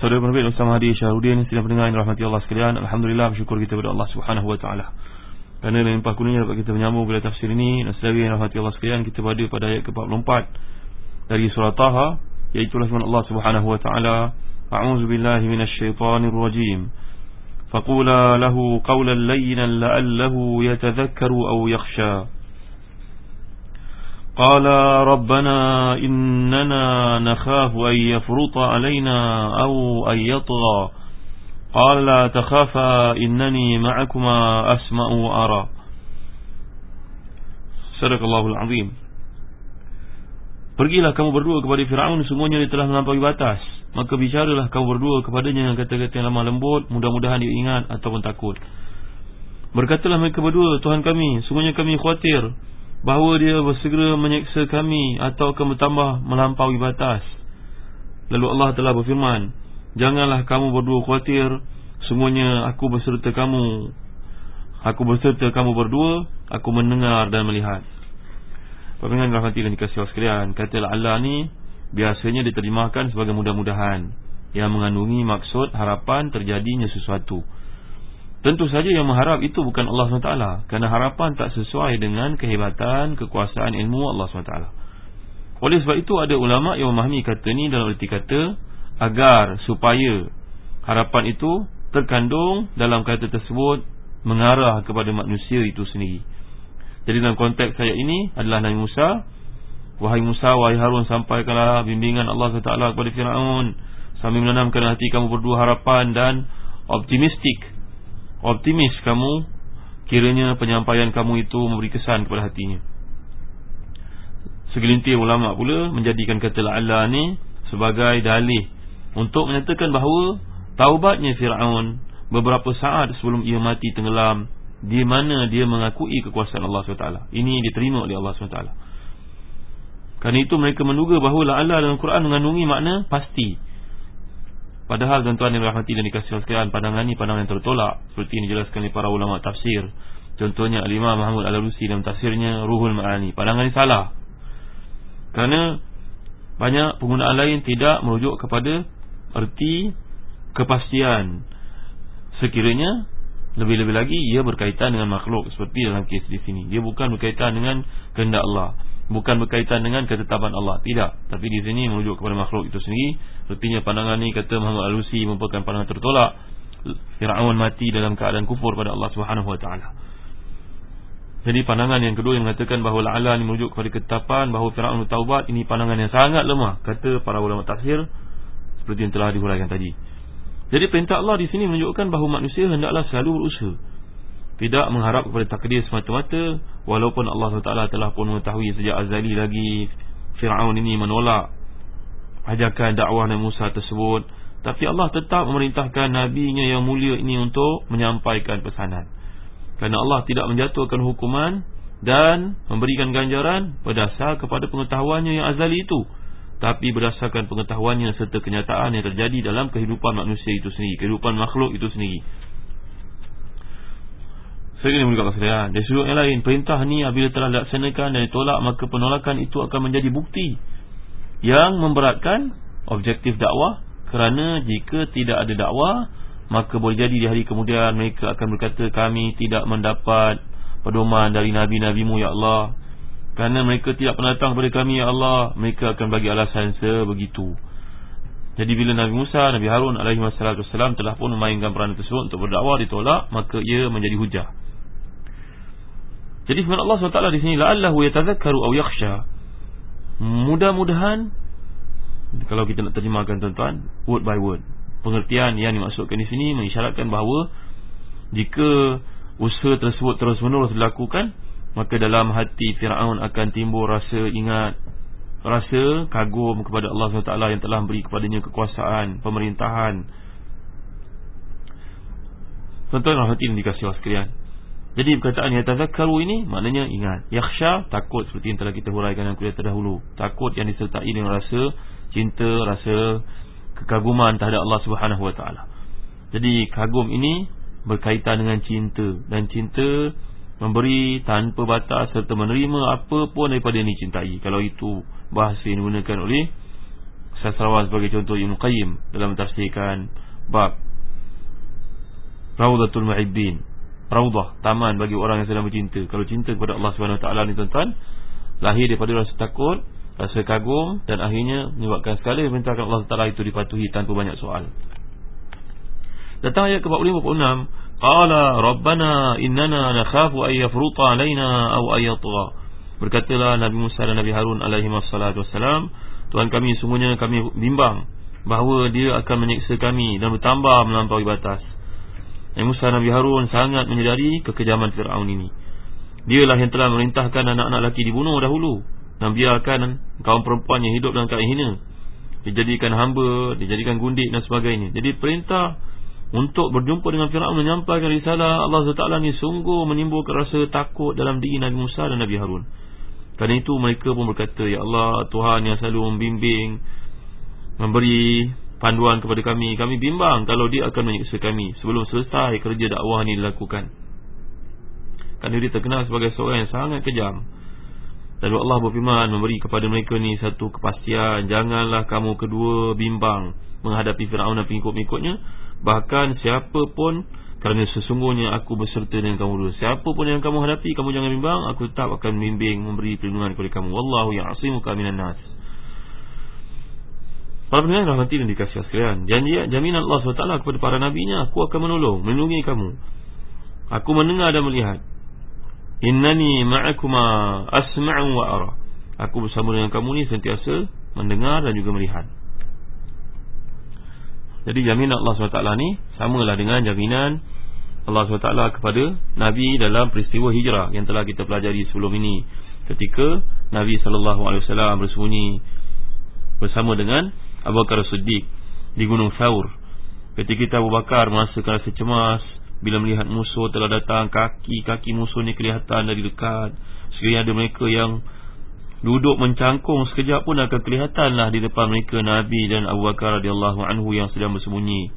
Saudara penerbit Ustaz Hadi Syahrudin Sedang pendengar yang rahmati Allah sekalian Alhamdulillah bersyukur kita kepada Allah subhanahu wa ta'ala. Kerana limpah kuningnya dapat kita menyambung bila tafsir ini Dan saudara yang rahmati Allah sekalian Kita pada pada ayat ke-44 Dari surah Taha Iaitulah firman Allah subhanahu wa ta'ala A'udzu billahi minasyaitonir rajim. Faqula lahu qawlan layyinan la'allahu yatadhakkaru aw yakhsha قال ربنا إننا نخاف أن يفرط علينا أو أن يطغى قال لا تخافا إنني معكما أسمع وأرى صدق الله العظيم Pergilah kamu berdua kepada Fir'aun Semuanya dia telah melampaui batas Maka bicaralah kamu berdua kepadanya Dengan kata-kata yang lemah lembut Mudah-mudahan dia ingat ataupun takut Berkatalah mereka berdua Tuhan kami Semuanya kami khawatir bahawa dia bersegera menyeksa kami atau akan bertambah melampaui batas. Lalu Allah telah berfirman, Janganlah kamu berdua khawatir, semuanya aku berserta kamu. Aku berserta kamu berdua, aku mendengar dan melihat. Pemirsa rahmati dan dikasihi sekalian, kata Allah ni biasanya diterjemahkan sebagai mudah-mudahan yang mengandungi maksud harapan terjadinya sesuatu. Tentu saja yang mengharap itu bukan Allah SWT. Kerana harapan tak sesuai dengan kehebatan, kekuasaan ilmu Allah SWT. Oleh sebab itu ada ulama yang memahami kata ini dalam erti kata Agar supaya harapan itu terkandung dalam kata tersebut Mengarah kepada manusia itu sendiri. Jadi dalam konteks saya ini adalah Nabi Musa Wahai Musa, wahai Harun sampaikanlah bimbingan Allah SWT kepada Fir'aun. Sambil menanamkan hati kamu berdua harapan dan optimistik optimis kamu kiranya penyampaian kamu itu memberi kesan kepada hatinya. Segelintir ulama pula menjadikan kata la'alla ni sebagai dalih untuk menyatakan bahawa taubatnya Fir'aun beberapa saat sebelum ia mati tenggelam di mana dia mengakui kekuasaan Allah SWT ini diterima oleh Allah SWT kerana itu mereka menduga bahawa la'alla dalam Quran mengandungi makna pasti Padahal tuan-tuan yang rahmati dan dikasih sekalian Pandangan ini pandangan yang tertolak. Seperti yang dijelaskan oleh para ulama tafsir. Contohnya Al-Imam Muhammad Al-Alusi dalam tafsirnya Ruhul Ma'ani. Pandangan ini salah. Kerana Banyak penggunaan lain tidak merujuk kepada Erti Kepastian. Sekiranya Lebih-lebih lagi ia berkaitan dengan makhluk. Seperti dalam kes di sini. Dia bukan berkaitan dengan kehendak Allah bukan berkaitan dengan ketetapan Allah. Tidak. Tapi di sini merujuk kepada makhluk itu sendiri. Sepertinya pandangan ini kata Muhammad Al-Husi merupakan pandangan tertolak. Firaun mati dalam keadaan kufur pada Allah Subhanahu wa taala. Jadi pandangan yang kedua yang mengatakan bahawa la'ala ini merujuk kepada ketetapan bahawa Firaun bertaubat ini pandangan yang sangat lemah kata para ulama tafsir seperti yang telah dihuraikan tadi. Jadi perintah Allah di sini menunjukkan bahawa manusia hendaklah selalu berusaha tidak mengharap kepada takdir semata-mata walaupun Allah SWT telah pun mengetahui sejak azali lagi Fir'aun ini menolak ajakan dakwah Nabi Musa tersebut. Tapi Allah tetap memerintahkan nabinya yang mulia ini untuk menyampaikan pesanan. Kerana Allah tidak menjatuhkan hukuman dan memberikan ganjaran berdasar kepada pengetahuannya yang azali itu. Tapi berdasarkan pengetahuannya serta kenyataan yang terjadi dalam kehidupan manusia itu sendiri kehidupan makhluk itu sendiri saya ingin mengucapkan sekalian Dari sudut yang lain Perintah ni apabila telah dilaksanakan dan ditolak Maka penolakan itu akan menjadi bukti Yang memberatkan Objektif dakwah. Kerana jika tidak ada dakwah Maka boleh jadi di hari kemudian Mereka akan berkata Kami tidak mendapat Pedoman dari Nabi-Nabimu Ya Allah. Kerana mereka tidak pernah datang kepada kami Ya Allah Mereka akan bagi alasan sebegitu. Jadi bila Nabi Musa, Nabi Harun alaihi wasallam telah pun memainkan peranan tersebut untuk berdakwah ditolak, maka ia menjadi hujah. Jadi firman Allah SWT di sini la'allahu yatazakkaru aw yakhsha. Mudah-mudahan kalau kita nak terjemahkan tuan-tuan word by word. Pengertian yang dimaksudkan di sini mengisyaratkan bahawa jika usaha tersebut terus-menerus dilakukan, maka dalam hati Firaun akan timbul rasa ingat rasa kagum kepada Allah SWT yang telah beri kepadanya kekuasaan, pemerintahan. Tuan-tuan rahmatin dikasih sekalian. Jadi perkataan yang tazakkaru ini maknanya ingat. Yakhsha takut seperti yang telah kita huraikan dalam kuliah terdahulu. Takut yang disertai dengan rasa cinta, rasa kekaguman terhadap Allah Subhanahu Wa Taala. Jadi kagum ini berkaitan dengan cinta dan cinta memberi tanpa batas serta menerima apa pun daripada yang dicintai. Kalau itu bahasa yang digunakan oleh sastrawan sebagai contoh Ibn Qayyim dalam tafsirkan bab Raudatul Muhibbin. Raudah, taman bagi orang yang sedang bercinta. Kalau cinta kepada Allah Subhanahu Wa Taala ni tuan-tuan, lahir daripada rasa takut, rasa kagum dan akhirnya menyebabkan sekali perintahkan Allah Taala itu dipatuhi tanpa banyak soal. Datang ayat ke-45 Qala Rabbana innana nakhafu ay yafruta alaina aw ay yatgha. Berkatalah Nabi Musa dan Nabi Harun alaihi wassalam, Tuhan kami sungguhnya kami bimbang bahawa dia akan menyiksa kami dan bertambah melampaui batas. Nabi Musa Nabi Harun sangat menyedari kekejaman Firaun ini. Dialah yang telah merintahkan anak-anak lelaki dibunuh dahulu dan biarkan kaum perempuan yang hidup dalam keadaan hina dijadikan hamba, dijadikan gundik dan sebagainya. Jadi perintah untuk berjumpa dengan Fir'aun menyampaikan risalah Allah SWT ni sungguh menimbulkan rasa takut dalam diri Nabi Musa dan Nabi Harun kerana itu mereka pun berkata Ya Allah Tuhan yang selalu membimbing memberi panduan kepada kami. Kami bimbang kalau dia akan menyiksa kami sebelum selesai kerja dakwah ni dilakukan. Kerana dia terkenal sebagai seorang yang sangat kejam. Lalu Allah berfirman memberi kepada mereka ni satu kepastian. Janganlah kamu kedua bimbang menghadapi Firaun dan pengikut-pengikutnya. Bahkan siapa pun Kerana sesungguhnya aku berserta dengan kamu dulu. Siapa pun yang kamu hadapi Kamu jangan bimbang. Aku tetap akan membimbing Memberi perlindungan kepada kamu. Wallahu ya'asimuka minan nas Para pendengar rahmati dan dikasih sekalian. Janji jaminan Allah SWT kepada para nabinya Aku akan menolong Melindungi kamu. Aku mendengar dan melihat. Innani ma'akuma asma'u wa ara. Aku bersama dengan kamu ni sentiasa Mendengar dan juga melihat. Jadi jaminan Allah SWT ni Samalah dengan jaminan Allah SWT kepada Nabi dalam peristiwa hijrah Yang telah kita pelajari sebelum ini. Ketika Nabi SAW bersembunyi Bersama dengan Abu Bakar Siddiq Di Gunung Saur Ketika Abu Bakar merasakan rasa cemas Bila melihat musuh telah datang Kaki-kaki musuh ni kelihatan dari dekat Sekiranya ada mereka yang Duduk mencangkung sekejap pun akan kelihatanlah di depan mereka Nabi dan Abu Bakar radhiyallahu anhu yang sedang bersembunyi.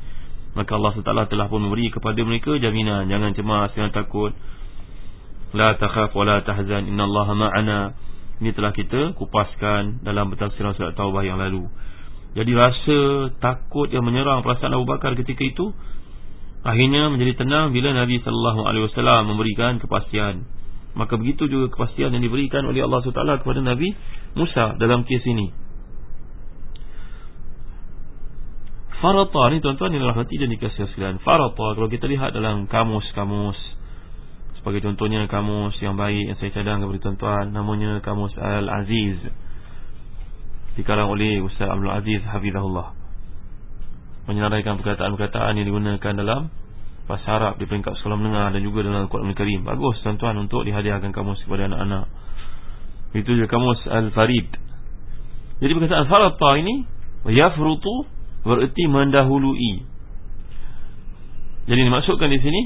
Maka Allah Taala telah pun memberi kepada mereka jaminan jangan cemas jangan takut. La takhaf wa la tahzan innallaha ma'ana. Ini telah kita kupaskan dalam pentafsiran surat Taubah yang lalu. Jadi rasa takut yang menyerang perasaan Abu Bakar ketika itu akhirnya menjadi tenang bila Nabi sallallahu alaihi wasallam memberikan kepastian. Maka begitu juga kepastian yang diberikan oleh Allah SWT kepada Nabi Musa dalam kes ini. Farata ni tuan-tuan yang rahmati dan dikasih sekalian. Farata kalau kita lihat dalam kamus-kamus Sebagai contohnya kamus yang baik yang saya cadang kepada tuan-tuan Namanya kamus Al-Aziz Dikarang oleh Ustaz Abdul Aziz Hafizahullah. Menyelarikan perkataan-perkataan yang digunakan dalam Bahasa Arab di peringkat sekolah menengah Dan juga dalam Al-Quran Al-Karim. Bagus tuan-tuan untuk dihadiahkan kamus kepada anak-anak. Itu juga kamus Al-Farid. Jadi perkataan Al-Farata ini Yafrutu Bererti mendahului. Jadi dimaksudkan di sini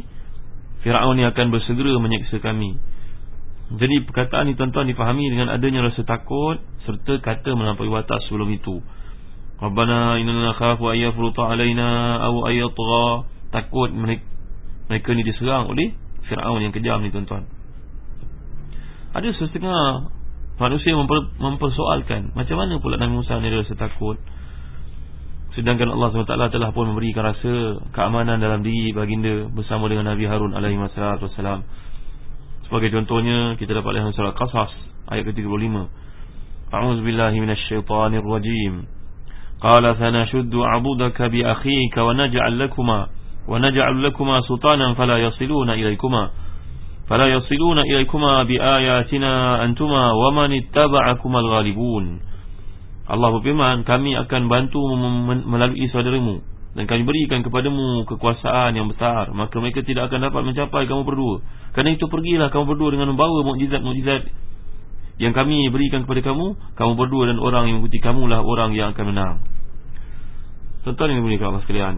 Fir'aun yang akan bersegera menyeksa kami Jadi perkataan ini tuan-tuan dipahami Dengan adanya rasa takut Serta kata melampaui batas sebelum itu. Rabbana inna nakhafu ayyafruta alaina Aw ayyatgha takut mereka, mereka ni diserang oleh Fir'aun yang kejam ni tuan-tuan. Ada setengah manusia memper, mempersoalkan macam mana pula Nabi Musa ni rasa takut. Sedangkan Allah SWT telah pun memberikan rasa keamanan dalam diri baginda bersama dengan Nabi Harun alaihi wasallam Sebagai contohnya kita dapat lihat surah Qasas ayat ke-35. A'udzu billahi minasyaitonir rajim. Qala sanashuddu 'udaka bi akhika wa naj'al lakuma wa naj'al lakuma sultanan fala yasiluna ilaykuma fala yasiluna ilaykuma bi ayatina antuma wa man ittaba'akuma al-ghalibun. Allah berfirman, kami akan bantu melalui saudaramu dan kami berikan kepadamu kekuasaan yang besar. Maka mereka tidak akan dapat mencapai kamu berdua. Kerana itu pergilah kamu berdua dengan membawa mukjizat-mukjizat yang kami berikan kepada kamu. Kamu berdua dan orang yang mengikuti kamulah orang yang akan menang. Tuan-tuan yang dimuliakan Allah sekalian.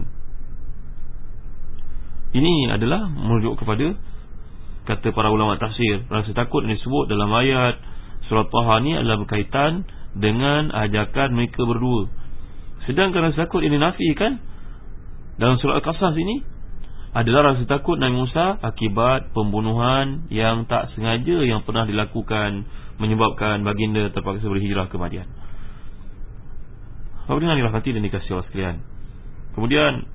Ini adalah merujuk kepada kata para ulama tafsir. Rasa takut yang disebut dalam ayat surat Taha ni adalah berkaitan dengan ajakan mereka berdua. Sedangkan rasa takut ini nafi kan dalam surat Al-Qasas ini adalah rasa takut Nabi Musa akibat pembunuhan yang tak sengaja yang pernah dilakukan menyebabkan baginda terpaksa berhijrah ke Madian. Apa dengan dirahmati dan dikasih Allah sekalian? Kemudian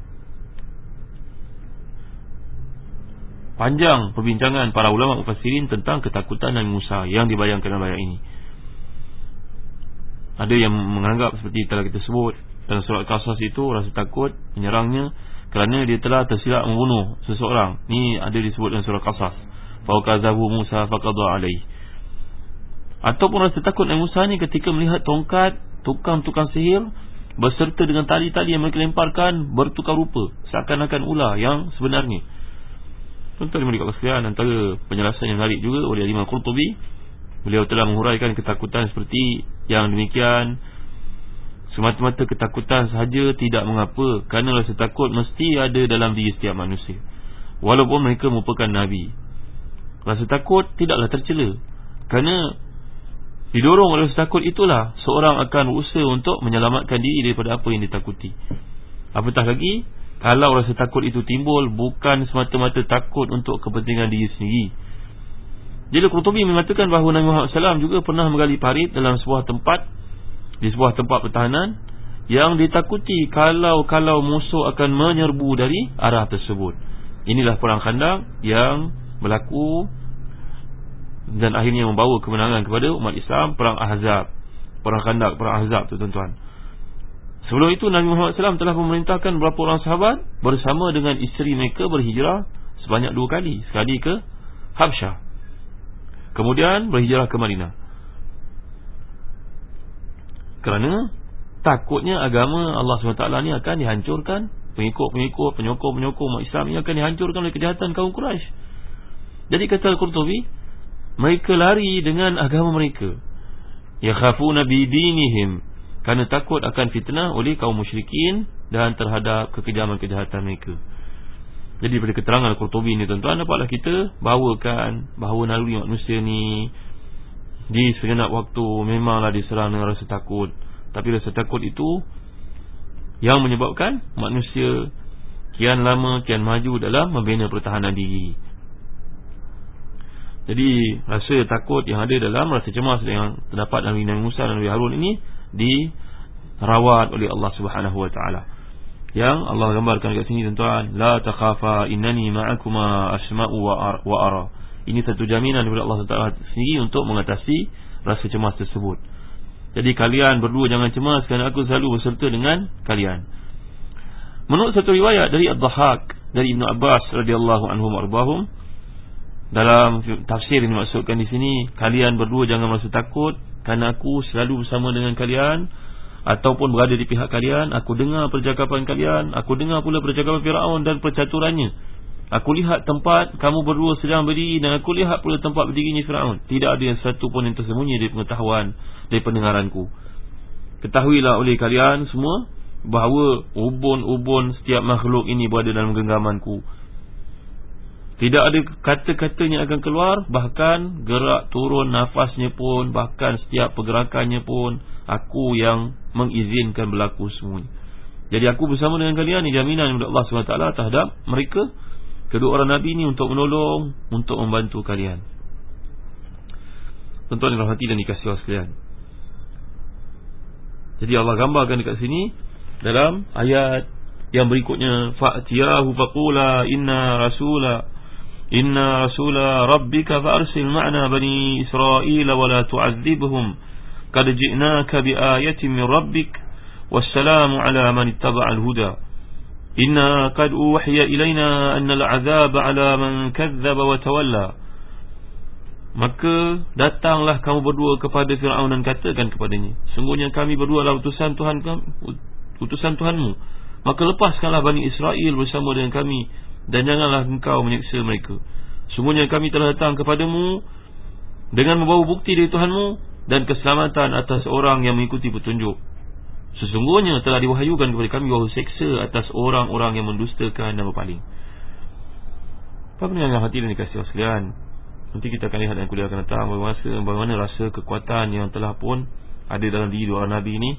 panjang perbincangan para ulama mufassirin tentang ketakutan Nabi Musa yang dibayangkan dalam ayat ini. Ada yang menganggap seperti telah kita sebut dalam surat Qasas itu rasa takut menyerangnya kerana dia telah tersilap membunuh seseorang. Ni ada disebut dalam surah Qasas. Fauqazahu Musa faqadha alaihi. Ataupun rasa takut Nabi Musa ni ketika melihat tongkat tukang-tukang sihir berserta dengan tali-tali yang mereka lemparkan bertukar rupa seakan-akan ular yang sebenarnya. Tuan-tuan yang mereka sekalian Antara penjelasan yang menarik juga Oleh Imam Qurtubi Beliau telah menghuraikan ketakutan seperti Yang demikian Semata-mata ketakutan sahaja Tidak mengapa. Kerana rasa takut Mesti ada dalam diri setiap manusia. Walaupun mereka merupakan Nabi. Rasa takut tidaklah tercela. Kerana Didorong oleh rasa takut itulah Seorang akan berusaha untuk menyelamatkan diri Daripada apa yang ditakuti. Apatah lagi kalau rasa takut itu timbul Bukan semata-mata takut untuk kepentingan diri sendiri. Jadi Qurtubi mengatakan bahawa Nabi Muhammad SAW juga pernah menggali parit dalam sebuah tempat Di sebuah tempat pertahanan Yang ditakuti kalau-kalau musuh akan menyerbu dari arah tersebut Inilah perang khandaq yang berlaku Dan akhirnya membawa kemenangan kepada umat Islam Perang Ahzab Perang khandaq, perang Ahzab tu tuan-tuan Sebelum itu Nabi Muhammad SAW telah memerintahkan beberapa orang sahabat bersama dengan isteri mereka berhijrah sebanyak dua kali. Sekali ke Habsyah. Kemudian berhijrah ke Madinah. Kerana takutnya agama Allah SWT ni akan dihancurkan. Pengikut-pengikut, penyokong-penyokong umat Islam ini akan dihancurkan oleh kejahatan kaum Quraisy. Jadi kata Al-Qurtubi, mereka lari dengan agama mereka. Ya khafuna bidinihim kerana takut akan fitnah oleh kaum musyrikin dan terhadap kekejaman kejahatan mereka. Jadi pada keterangan Al-Qurtubi ini tuan-tuan dapatlah kita bahawakan bahawa naluri manusia ni di segenap waktu memanglah diserang dengan rasa takut. Tapi rasa takut itu yang menyebabkan manusia kian lama kian maju dalam membina pertahanan diri. Jadi rasa takut yang ada dalam rasa cemas yang terdapat dalam Nabi Musa dan Nabi Harun ini dirawat oleh Allah Subhanahu wa taala. Yang Allah gambarkan dekat sini tuan-tuan, la takhafa innani ma'akuma asma'u wa ara. Ini satu jaminan daripada Allah Taala sendiri untuk mengatasi rasa cemas tersebut. Jadi kalian berdua jangan cemas kerana aku selalu berserta dengan kalian. Menurut satu riwayat dari Ad-Dhahhak dari Ibnu Abbas radhiyallahu anhu marbahum dalam tafsir yang dimaksudkan di sini kalian berdua jangan merasa takut kerana aku selalu bersama dengan kalian Ataupun berada di pihak kalian Aku dengar percakapan kalian Aku dengar pula percakapan Fir'aun dan percaturannya Aku lihat tempat kamu berdua sedang berdiri Dan aku lihat pula tempat berdirinya Fir'aun. Tidak ada yang satu pun yang tersembunyi dari pengetahuan Dari pendengaranku. Ketahuilah oleh kalian semua Bahawa ubun-ubun setiap makhluk ini berada dalam genggamanku. Tidak ada kata-katanya akan keluar Bahkan gerak turun nafasnya pun Bahkan setiap pergerakannya pun Aku yang mengizinkan berlaku semuanya. Jadi aku bersama dengan kalian Ini jaminan dari Allah SWT terhadap mereka Kedua orang Nabi ini untuk menolong Untuk membantu kalian. Tuan-tuan yang rahmati dan dikasih Allah sekalian. Jadi Allah gambarkan dekat sini Dalam ayat yang berikutnya Fa'tiyahu faqula inna rasulah Inna rasula rabbika fa'arsil ma'na bani Israel wa la tu'adzibhum. Qad ji'naka bi ayatin min rabbik Wassalamu ala man ittaba'a al-huda Inna qad uwahya ilayna anna al-'adzaba ala man wa tawalla. Maka datanglah kamu berdua kepada Firaun dan katakan kepadanya Sungguhnya kami berdua adalah utusan Tuhan utusan Tuhanmu. Maka lepaskanlah Bani Israel bersama dengan kami dan janganlah engkau menyiksa mereka. Semuanya kami telah datang kepadamu Dengan membawa bukti dari Tuhanmu Dan keselamatan atas orang yang mengikuti petunjuk Sesungguhnya telah diwahyukan kepada kami Bahawa seksa atas orang-orang yang mendustakan dan berpaling. Apa yang hati dan dikasih sekalian? Nanti kita akan lihat yang kuliah akan datang bagaimana, bagaimana rasa kekuatan yang telah pun ada dalam diri dua Nabi ini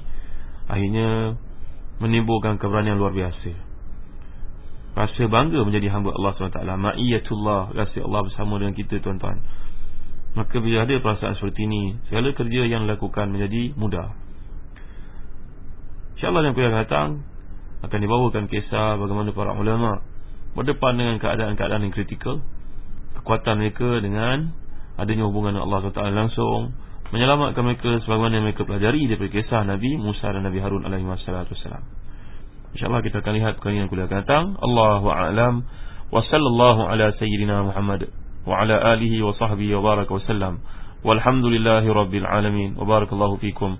Akhirnya menimbulkan keberanian luar biasa. Rasa bangga menjadi hamba Allah SWT. Ma'iyatullah Rasa Allah bersama dengan kita tuan-tuan. Maka bila ada perasaan seperti ini Segala kerja yang dilakukan menjadi mudah InsyaAllah yang akan datang Akan dibawakan kisah bagaimana para ulama Berdepan dengan keadaan-keadaan yang kritikal kekuatan mereka dengan adanya hubungan dengan Allah SWT langsung menyelamatkan mereka sebagaimana mereka pelajari daripada kisah Nabi Musa dan Nabi Harun alaihi wassalam. Insyaallah kita akan lihat perkara yang akan datang. Allahu a'lam. Wa sallallahu ala sayyidina Muhammad wa ala alihi wa sahbihi wa baraka wa sallam. Walhamdulillahi rabbil alamin. Wa barakallahu fikum.